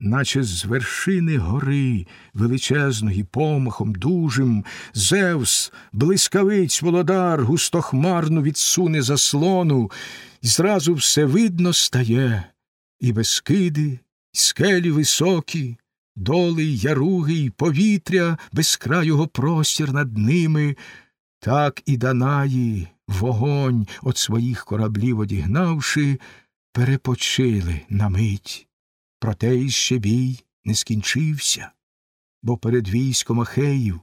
наче з вершини гори величезної помахом дужим, Зевс, блискавиць володар, густохмарну відсуне заслону, і зразу все видно стає, і безкиди, і скелі високі, доли, яруги, й повітря, безкрайого простір над ними, так і Данаї, вогонь от своїх кораблів одігнавши, перепочили на мить. Проте іще бій не скінчився, бо перед військом Ахеїв,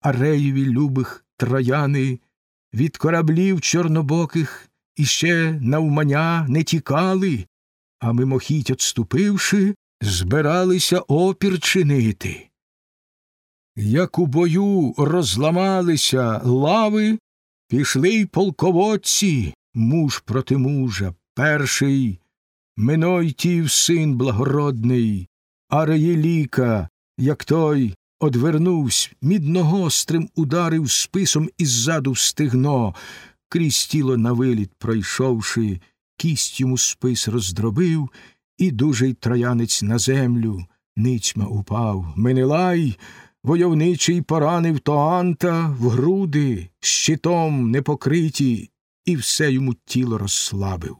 Ареєві любих трояни, від кораблів чорнобоких іще навмання не тікали, а мимохідь отступивши, збиралися опір чинити. Як у бою розламалися лави, пішли й полководці, муж проти мужа, перший Минойтів син благородний, Ареєліка, як той одвернувсь, мідногострим ударив списом іззаду в стегно, крізь тіло на виліт пройшовши, кість йому спис роздробив, і дужий троянець на землю ницьма упав. Менелай, войовничий поранив Тоанта в груди, щитом непокриті, і все йому тіло розслабив.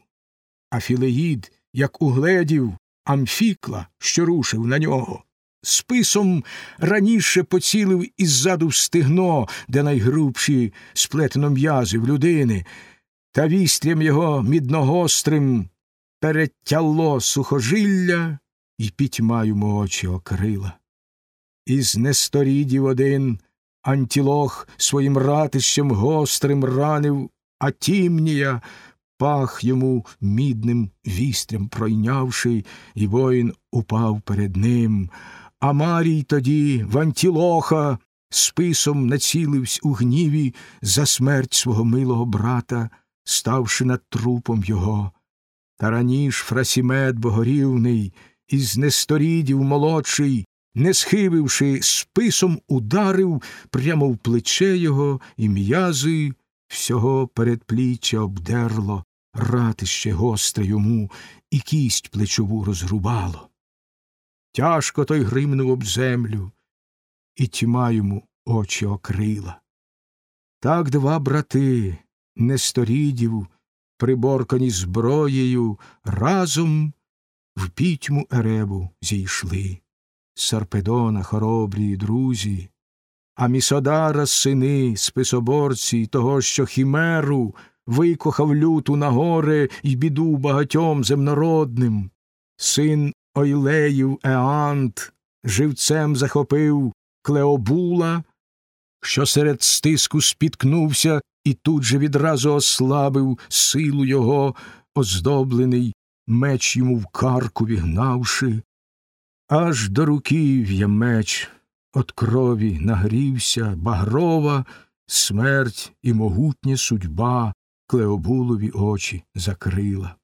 А Філеїд як угледів Амфікла, що рушив на нього. Списом раніше поцілив іззаду в стегно, де найгрубші сплетено м'язи в людини, та вістрям його мідногострим перетяло сухожилля і пітьма йому очі окрила. Із несторідів один антілох своїм ратищем гострим ранив, а тімнія пах йому мідним вістрям пройнявши, і воїн упав перед ним. А Марій тоді в антілоха списом націливсь у гніві за смерть свого милого брата, ставши над трупом його. Та раніш Фрасімед богорівний, із несторідів молодший, не схибивши, списом ударив прямо в плече його і м'язи всього передпліччя обдерло, ратище гостре йому і кість плечову розрубало. Тяжко той гримнув об землю, і тьма йому очі окрила. Так два брати, несторідів, приборкані зброєю, разом в пітьму Еребу зійшли. Сарпедона, хоробрі друзі, а Місодара сини, списоборці того, що хімеру викохав люту на горе й біду багатьом земнородним. Син Ойлеїв Еант живцем захопив Клеобула, що серед стиску спіткнувся і тут же відразу ослабив силу його, оздоблений, меч йому в карку вігнавши. Аж до руків'я меч от крові нагрівся, багрова, смерть і могутня судьба Клеобулові очі закрила.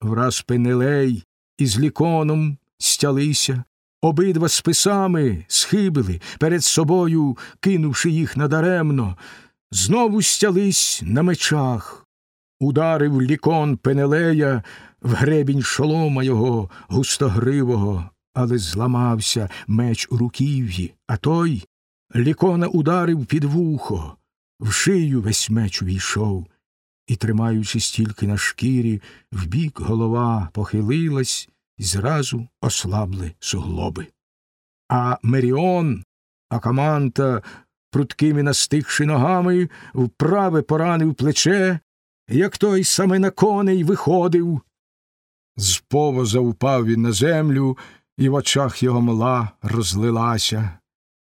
Враз Пенелей із ліконом стялися, обидва списами схибили, перед собою, кинувши їх надаремно, знову стялись на мечах. Ударив лікон Пенелея в гребінь шолома його густогривого, але зламався меч у руків'ї, а той лікона ударив під вухо, в шию весь меч увійшов, і, тримаючись тільки на шкірі, вбік голова похилилась і зразу ослабли суглоби. А Меріон, Акаманта, пруткими настигши ногами, вправе поранив плече, як той саме на коней виходив. З повоза впав він на землю, і в очах його мла розлилася.